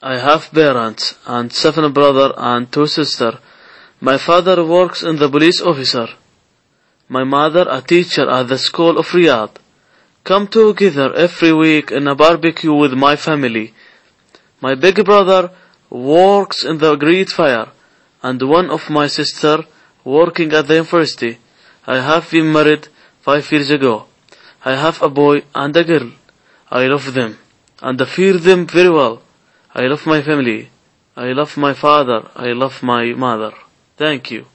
I have parents and seven brother and two sister. My father works in the police officer. My mother a teacher at the school of Riyadh. Come together every week in a barbecue with my family. My big brother works in the Great Fire and one of my sister working at the university. I have been married five years ago. I have a boy and a girl. I love them and I fear them very well. I love my family. I love my father. I love my mother. Thank you.